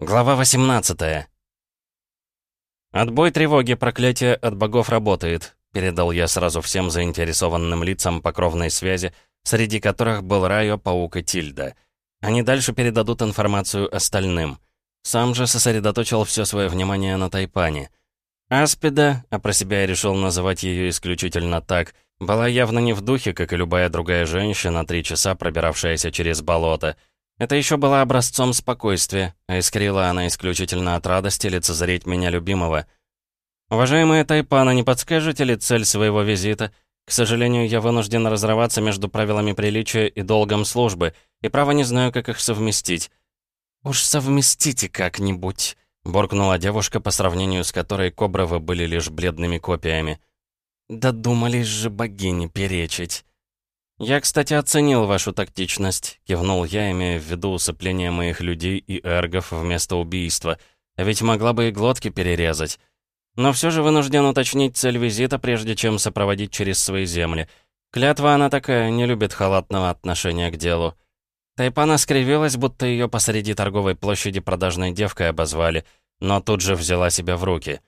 Глава 18 «Отбой тревоги, проклятие от богов работает», — передал я сразу всем заинтересованным лицам по кровной связи, среди которых был Райо, Паук и Тильда. Они дальше передадут информацию остальным. Сам же сосредоточил все свое внимание на Тайпане. Аспида, а про себя я решил называть ее исключительно так, была явно не в духе, как и любая другая женщина, три часа пробиравшаяся через болото — это еще была образцом спокойствия, а искрила она исключительно от радости лицезреть меня любимого. «Уважаемая Тайпана, не подскажете ли цель своего визита? К сожалению, я вынужден разрываться между правилами приличия и долгом службы, и право не знаю, как их совместить». «Уж совместите как-нибудь», — буркнула девушка, по сравнению с которой Кобровы были лишь бледными копиями. «Додумались же богини перечить». «Я, кстати, оценил вашу тактичность», — кивнул я, имея в виду усыпление моих людей и эргов вместо убийства. Ведь могла бы и глотки перерезать. Но все же вынужден уточнить цель визита, прежде чем сопроводить через свои земли. Клятва она такая, не любит халатного отношения к делу. Тайпана скривилась, будто ее посреди торговой площади продажной девкой обозвали, но тут же взяла себя в руки.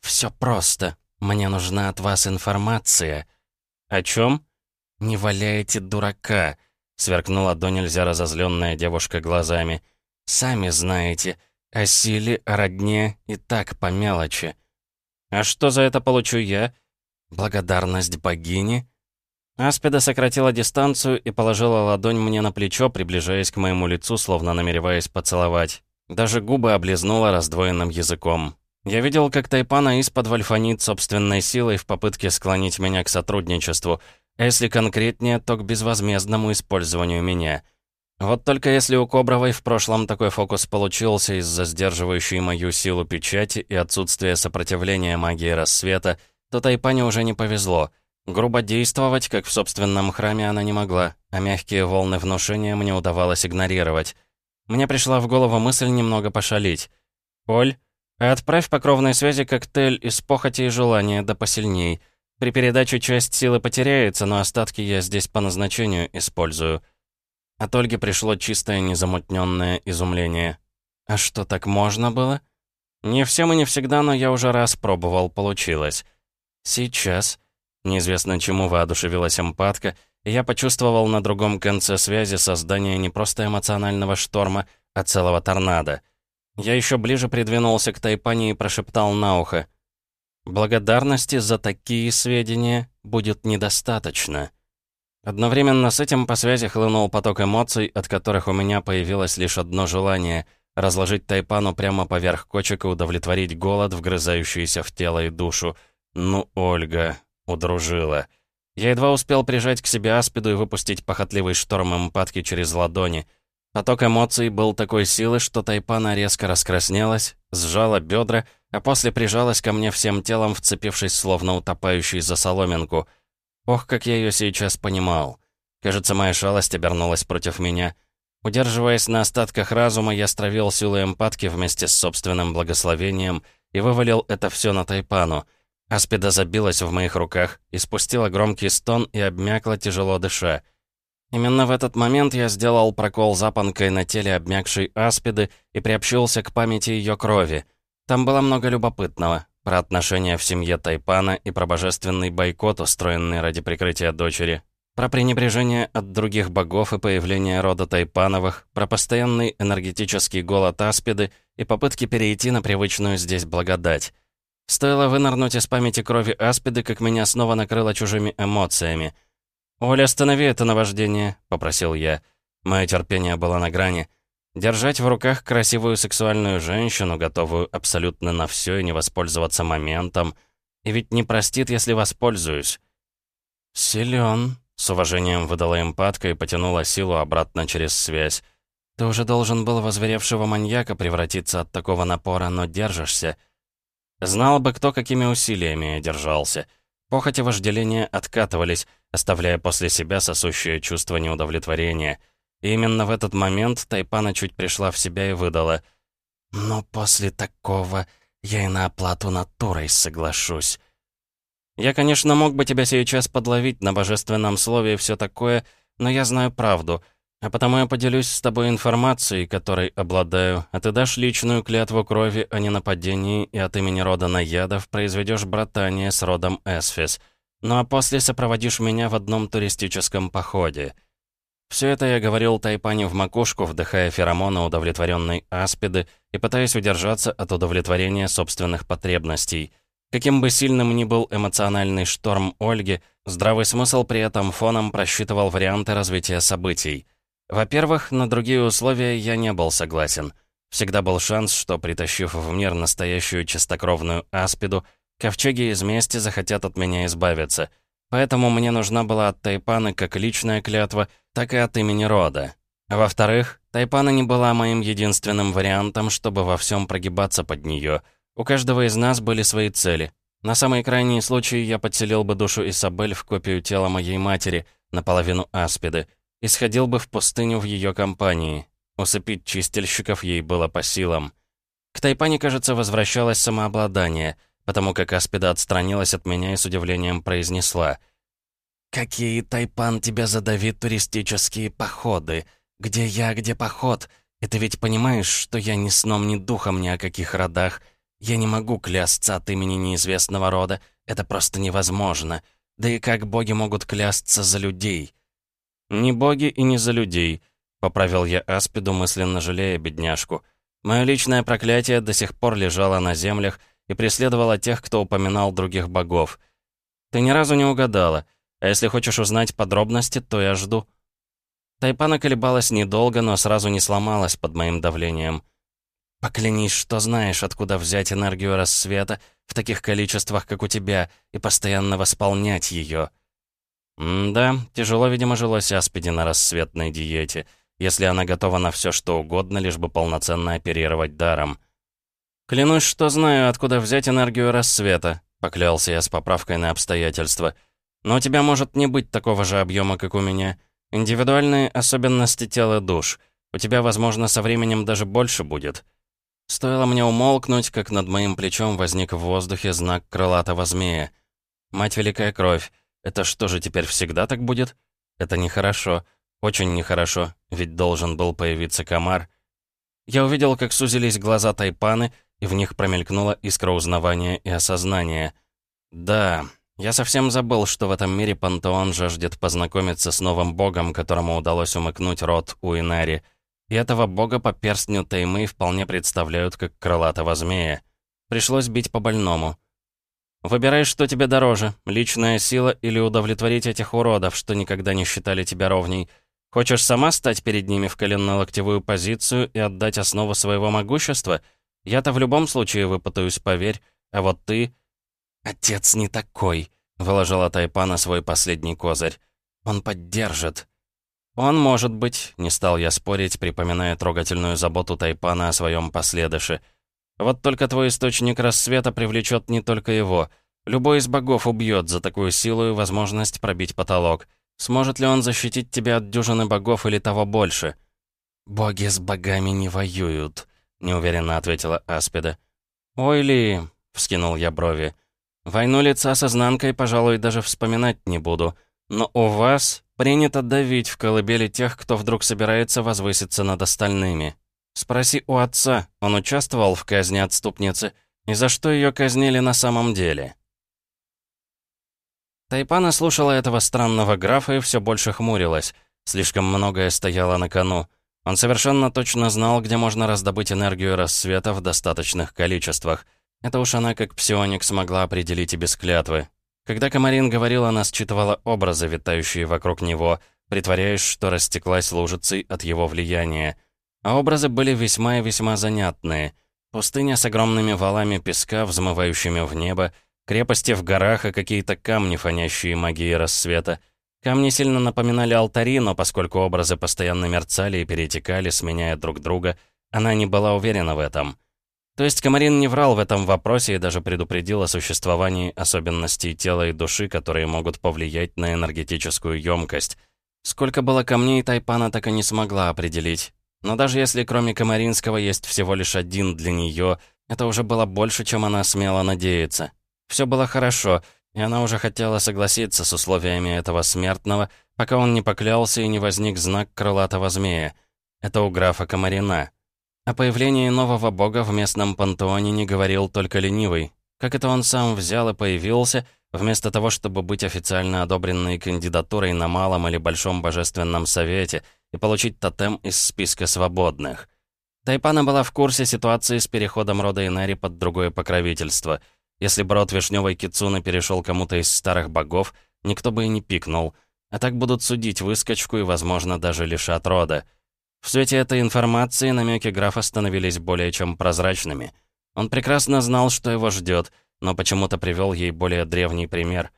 «Все просто. Мне нужна от вас информация». «О чем?» «Не валяйте дурака!» — сверкнула до нельзя разозленная девушка глазами. «Сами знаете, о силе, о родне и так по мелочи». «А что за это получу я?» «Благодарность богини?» Аспида сократила дистанцию и положила ладонь мне на плечо, приближаясь к моему лицу, словно намереваясь поцеловать. Даже губы облизнула раздвоенным языком. Я видел, как Тайпана из-под вольфонит собственной силой в попытке склонить меня к сотрудничеству — а если конкретнее, то к безвозмездному использованию меня. Вот только если у Кобровой в прошлом такой фокус получился из-за сдерживающей мою силу печати и отсутствия сопротивления магии рассвета, то Тайпане уже не повезло. Грубо действовать, как в собственном храме, она не могла, а мягкие волны внушения мне удавалось игнорировать. Мне пришла в голову мысль немного пошалить. «Оль, отправь по кровной связи коктейль из похоти и желания, да посильней». При передаче часть силы потеряется, но остатки я здесь по назначению использую. От Ольги пришло чистое незамутненное изумление. А что, так можно было? Не всем и не всегда, но я уже раз пробовал, получилось. Сейчас, неизвестно чему воодушевилась эмпатка, я почувствовал на другом конце связи создание не просто эмоционального шторма, а целого торнадо. Я еще ближе придвинулся к Тайпане и прошептал на ухо. Благодарности за такие сведения будет недостаточно. Одновременно с этим по связи хлынул поток эмоций, от которых у меня появилось лишь одно желание — разложить тайпану прямо поверх кочек и удовлетворить голод, вгрызающийся в тело и душу. Ну, Ольга, удружила. Я едва успел прижать к себе аспиду и выпустить похотливый шторм эмпатки через ладони. Поток эмоций был такой силы, что тайпана резко раскраснелась, сжала бедра — а после прижалась ко мне всем телом, вцепившись, словно утопающий за соломинку. Ох, как я ее сейчас понимал. Кажется, моя шалость обернулась против меня. Удерживаясь на остатках разума, я стравил силу эмпатки вместе с собственным благословением и вывалил это все на Тайпану. Аспида забилась в моих руках, испустила громкий стон и обмякла, тяжело дыша. Именно в этот момент я сделал прокол запонкой на теле обмякшей Аспиды и приобщился к памяти ее крови — там было много любопытного. Про отношения в семье Тайпана и про божественный бойкот, устроенный ради прикрытия дочери. Про пренебрежение от других богов и появление рода Тайпановых, про постоянный энергетический голод Аспиды и попытки перейти на привычную здесь благодать. Стоило вынырнуть из памяти крови Аспиды, как меня снова накрыло чужими эмоциями. «Оля, останови это наваждение», — попросил я. Мое терпение было на грани. Держать в руках красивую сексуальную женщину, готовую абсолютно на все и не воспользоваться моментом. И ведь не простит, если воспользуюсь. «Силен», — с уважением выдала эмпатка и потянула силу обратно через связь. «Ты уже должен был возверевшего маньяка превратиться от такого напора, но держишься». Знал бы кто, какими усилиями я держался. Похоть и вожделение откатывались, оставляя после себя сосущее чувство неудовлетворения — и именно в этот момент Тайпана чуть пришла в себя и выдала. «Но после такого я и на оплату натурой соглашусь». «Я, конечно, мог бы тебя сейчас подловить на божественном слове и все такое, но я знаю правду. А потому я поделюсь с тобой информацией, которой обладаю, а ты дашь личную клятву крови о ненападении и от имени рода Наядов произведешь братание с родом Эсфис. Ну а после сопроводишь меня в одном туристическом походе. Все это я говорил Тайпане в макушку, вдыхая феромоны удовлетворенной аспиды и пытаясь удержаться от удовлетворения собственных потребностей. Каким бы сильным ни был эмоциональный шторм Ольги, здравый смысл при этом фоном просчитывал варианты развития событий. Во-первых, на другие условия я не был согласен. Всегда был шанс, что, притащив в мир настоящую чистокровную аспиду, ковчеги из мести захотят от меня избавиться — Поэтому мне нужна была от Тайпана как личная клятва, так и от имени рода. Во-вторых, Тайпана не была моим единственным вариантом, чтобы во всем прогибаться под нее. У каждого из нас были свои цели. На самый крайний случай я подселил бы душу Исабель в копию тела моей матери, наполовину аспиды, и сходил бы в пустыню в ее компании. Усыпить чистильщиков ей было по силам. К Тайпане, кажется, возвращалось самообладание — потому как Аспида отстранилась от меня и с удивлением произнесла. «Какие, Тайпан, тебя задавит туристические походы? Где я, где поход? И ты ведь понимаешь, что я ни сном, ни духом ни о каких родах. Я не могу клясться от имени неизвестного рода. Это просто невозможно. Да и как боги могут клясться за людей?» «Не боги и не за людей», — поправил я Аспиду, мысленно жалея бедняжку. «Мое личное проклятие до сих пор лежало на землях, и преследовала тех, кто упоминал других богов. Ты ни разу не угадала, а если хочешь узнать подробности, то я жду». Тайпана колебалась недолго, но сразу не сломалась под моим давлением. «Поклянись, что знаешь, откуда взять энергию рассвета в таких количествах, как у тебя, и постоянно восполнять ее». «Да, тяжело, видимо, жилось Аспиди на рассветной диете, если она готова на все что угодно, лишь бы полноценно оперировать даром». «Клянусь, что знаю, откуда взять энергию рассвета», — поклялся я с поправкой на обстоятельства. «Но у тебя может не быть такого же объема, как у меня. Индивидуальные особенности тела душ. У тебя, возможно, со временем даже больше будет». Стоило мне умолкнуть, как над моим плечом возник в воздухе знак крылатого змея. «Мать Великая Кровь, это что же теперь всегда так будет? Это нехорошо, очень нехорошо, ведь должен был появиться комар». Я увидел, как сузились глаза Тайпаны, и в них промелькнула искра узнавания и осознания. «Да, я совсем забыл, что в этом мире пантеон жаждет познакомиться с новым богом, которому удалось умыкнуть род Уинари. И этого бога по перстню Таймы вполне представляют как крылатого змея. Пришлось бить по больному. Выбирай, что тебе дороже, личная сила или удовлетворить этих уродов, что никогда не считали тебя ровней. Хочешь сама стать перед ними в коленно-локтевую позицию и отдать основу своего могущества — я-то в любом случае выпутаюсь, поверь. А вот ты...» «Отец не такой», — выложила Тайпана свой последний козырь. «Он поддержит». «Он может быть», — не стал я спорить, припоминая трогательную заботу Тайпана о своем последыше. «Вот только твой источник рассвета привлечет не только его. Любой из богов убьет за такую силу и возможность пробить потолок. Сможет ли он защитить тебя от дюжины богов или того больше?» «Боги с богами не воюют», неуверенно ответила Аспида. «Ой ли!» — вскинул я брови. «Войну лица с изнанкой, пожалуй, даже вспоминать не буду. Но у вас принято давить в колыбели тех, кто вдруг собирается возвыситься над остальными. Спроси у отца, он участвовал в казни отступницы, и за что ее казнили на самом деле?» Тайпана слушала этого странного графа и все больше хмурилась. Слишком многое стояло на кону. Он совершенно точно знал, где можно раздобыть энергию рассвета в достаточных количествах. Это уж она, как псионик, смогла определить и без клятвы. Когда Камарин говорил, она считывала образы, витающие вокруг него, притворяясь, что растеклась лужицей от его влияния. А образы были весьма и весьма занятные. Пустыня с огромными валами песка, взмывающими в небо, крепости в горах и какие-то камни, фонящие магией рассвета — Камни сильно напоминали алтари, но поскольку образы постоянно мерцали и перетекали, сменяя друг друга, она не была уверена в этом. То есть Камарин не врал в этом вопросе и даже предупредил о существовании особенностей тела и души, которые могут повлиять на энергетическую емкость. Сколько было камней, Тайпана так и не смогла определить. Но даже если кроме Камаринского есть всего лишь один для нее, это уже было больше, чем она смела надеяться. Все было хорошо, и она уже хотела согласиться с условиями этого смертного, пока он не поклялся и не возник знак крылатого змея. Это у графа Комарина. О появлении нового бога в местном пантеоне не говорил только ленивый. Как это он сам взял и появился, вместо того, чтобы быть официально одобренной кандидатурой на малом или большом божественном совете и получить тотем из списка свободных. Тайпана была в курсе ситуации с переходом рода Инари под другое покровительство. Если бы род Вишневой Кицуны перешел кому-то из старых богов, никто бы и не пикнул. А так будут судить выскочку и, возможно, даже лишат рода. В свете этой информации намеки графа становились более чем прозрачными. Он прекрасно знал, что его ждет, но почему-то привел ей более древний пример.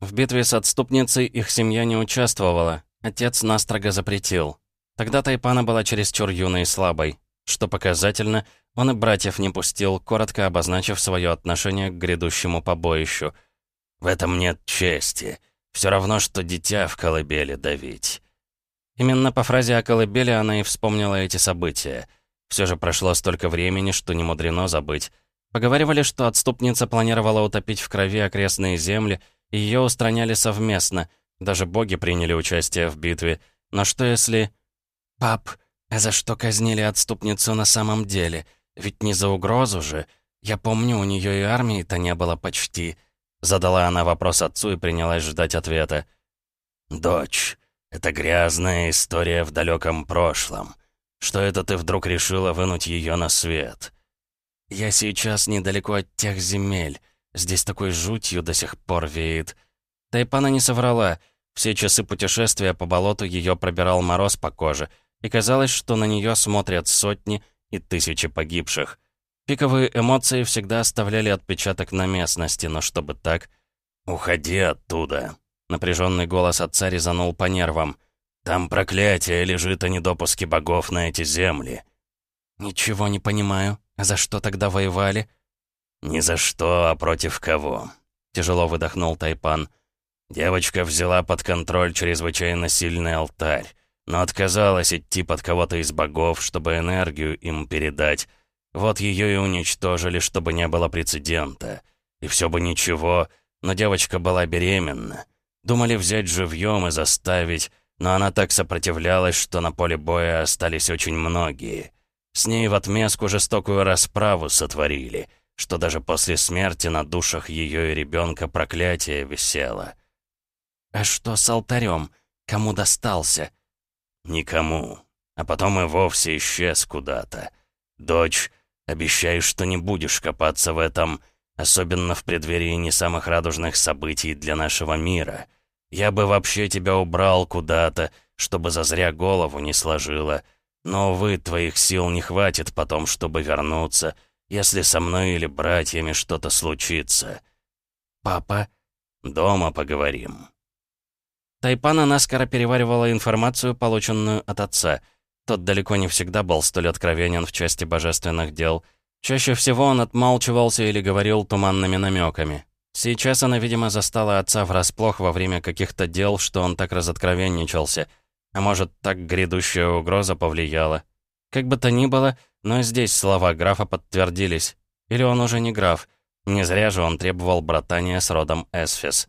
В битве с отступницей их семья не участвовала, отец настрого запретил. Тогда Тайпана была чересчур юной и слабой. Что показательно, он и братьев не пустил, коротко обозначив свое отношение к грядущему побоищу. «В этом нет чести. Все равно, что дитя в колыбели давить». Именно по фразе о колыбели она и вспомнила эти события. Все же прошло столько времени, что не мудрено забыть. Поговаривали, что отступница планировала утопить в крови окрестные земли, и ее устраняли совместно. Даже боги приняли участие в битве. Но что если... «Пап, а за что казнили отступницу на самом деле? Ведь не за угрозу же. Я помню, у нее и армии-то не было почти». Задала она вопрос отцу и принялась ждать ответа. «Дочь, это грязная история в далеком прошлом. Что это ты вдруг решила вынуть ее на свет?» «Я сейчас недалеко от тех земель. Здесь такой жутью до сих пор веет». Тайпана не соврала. Все часы путешествия по болоту ее пробирал мороз по коже — и казалось, что на нее смотрят сотни и тысячи погибших. Пиковые эмоции всегда оставляли отпечаток на местности, но чтобы так... «Уходи оттуда!» Напряженный голос отца резанул по нервам. «Там проклятие лежит о недопуске богов на эти земли». «Ничего не понимаю. За что тогда воевали?» «Ни за что, а против кого?» Тяжело выдохнул Тайпан. Девочка взяла под контроль чрезвычайно сильный алтарь но отказалась идти под кого-то из богов, чтобы энергию им передать. Вот ее и уничтожили, чтобы не было прецедента. И все бы ничего, но девочка была беременна. Думали взять живьем и заставить, но она так сопротивлялась, что на поле боя остались очень многие. С ней в отместку жестокую расправу сотворили, что даже после смерти на душах ее и ребенка проклятие висело. «А что с алтарем? Кому достался?» Никому. А потом и вовсе исчез куда-то. Дочь, обещаю, что не будешь копаться в этом, особенно в преддверии не самых радужных событий для нашего мира. Я бы вообще тебя убрал куда-то, чтобы зазря голову не сложила. Но, увы, твоих сил не хватит потом, чтобы вернуться, если со мной или братьями что-то случится. Папа, дома поговорим. Тайпана наскоро переваривала информацию, полученную от отца. Тот далеко не всегда был столь откровенен в части божественных дел. Чаще всего он отмалчивался или говорил туманными намеками. Сейчас она, видимо, застала отца врасплох во время каких-то дел, что он так разоткровенничался. А может, так грядущая угроза повлияла. Как бы то ни было, но здесь слова графа подтвердились. Или он уже не граф. Не зря же он требовал братания с родом Эсфис.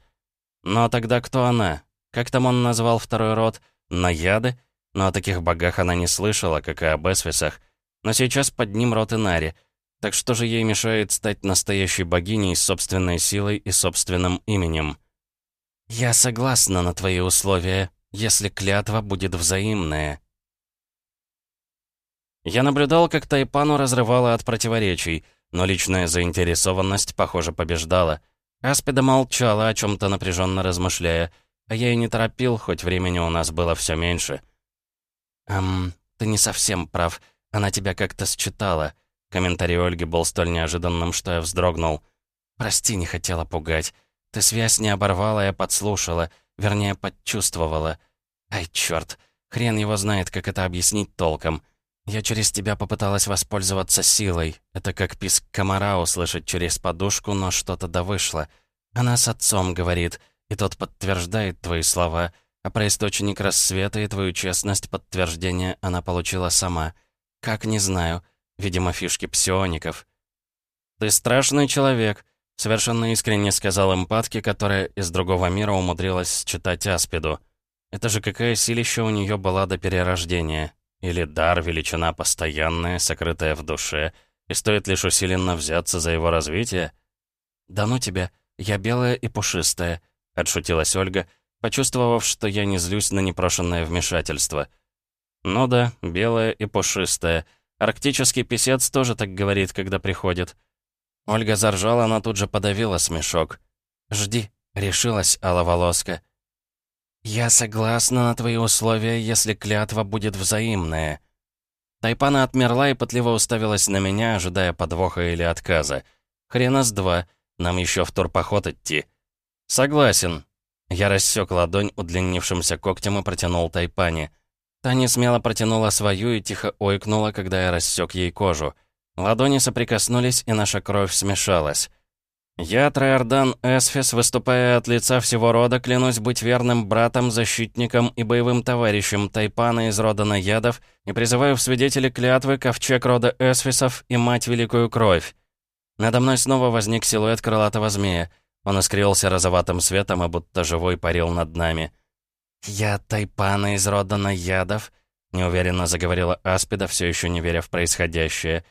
Но тогда кто она? Как там он назвал второй род? Наяды? Но о таких богах она не слышала, как и об Эсвисах. Но сейчас под ним род Инари. Так что же ей мешает стать настоящей богиней с собственной силой и собственным именем? «Я согласна на твои условия, если клятва будет взаимная». Я наблюдал, как Тайпану разрывала от противоречий, но личная заинтересованность, похоже, побеждала. Аспида молчала, о чем то напряженно размышляя, а я и не торопил, хоть времени у нас было все меньше. «Эм, ты не совсем прав. Она тебя как-то считала». Комментарий Ольги был столь неожиданным, что я вздрогнул. «Прости, не хотела пугать. Ты связь не оборвала, я подслушала. Вернее, подчувствовала. Ай, черт, хрен его знает, как это объяснить толком. Я через тебя попыталась воспользоваться силой. Это как писк комара услышать через подушку, но что-то да вышло. Она с отцом говорит — и тот подтверждает твои слова, а про источник рассвета и твою честность подтверждение она получила сама. Как, не знаю. Видимо, фишки псиоников. «Ты страшный человек. Совершенно искренне сказал эмпатке, которая из другого мира умудрилась читать аспиду. Это же какая силища у нее была до перерождения. Или дар, величина постоянная, сокрытая в душе, и стоит лишь усиленно взяться за его развитие? «Да ну тебя, я белая и пушистая», — отшутилась Ольга, почувствовав, что я не злюсь на непрошенное вмешательство. «Ну да, белая и пушистая. Арктический писец тоже так говорит, когда приходит». Ольга заржала, но тут же подавила смешок. «Жди», — решилась Алла Волоска. «Я согласна на твои условия, если клятва будет взаимная». Тайпана отмерла и пытливо уставилась на меня, ожидая подвоха или отказа. «Хрена с два, нам еще в турпоход идти». «Согласен». Я рассек ладонь удлинившимся когтем и протянул Тайпане. Таня смело протянула свою и тихо ойкнула, когда я рассек ей кожу. Ладони соприкоснулись, и наша кровь смешалась. «Я, Троярдан Эсфис, выступая от лица всего рода, клянусь быть верным братом, защитником и боевым товарищем Тайпана из рода Наядов и призываю в свидетели клятвы ковчег рода Эсфисов и мать Великую Кровь». Надо мной снова возник силуэт крылатого змея. Он искрился розоватым светом и будто живой парил над нами. «Я Тайпана из рода Наядов», — неуверенно заговорила Аспида, все еще не веря в происходящее.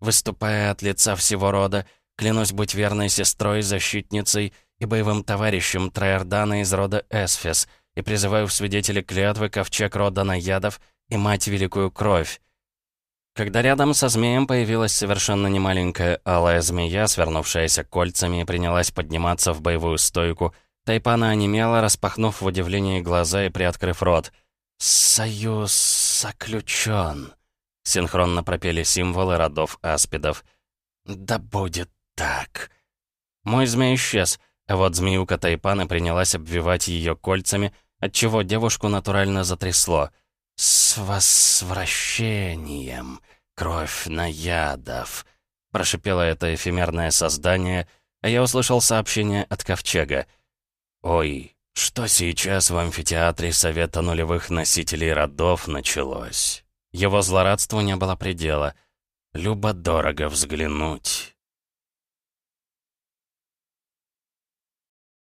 «Выступая от лица всего рода, — Клянусь быть верной сестрой, защитницей и боевым товарищем Троердана из рода Эсфис и призываю в свидетели клятвы ковчег рода Наядов и мать Великую Кровь. Когда рядом со змеем появилась совершенно немаленькая алая змея, свернувшаяся кольцами и принялась подниматься в боевую стойку, Тайпана онемела, распахнув в удивлении глаза и приоткрыв рот. «Союз заключен», — синхронно пропели символы родов аспидов. «Да будет так. Мой змей исчез, а вот змеюка Тайпана принялась обвивать ее кольцами, отчего девушку натурально затрясло. «С возвращением, кровь наядов!» Прошипело это эфемерное создание, а я услышал сообщение от Ковчега. «Ой, что сейчас в амфитеатре Совета нулевых носителей родов началось?» Его злорадству не было предела. «Любо-дорого взглянуть».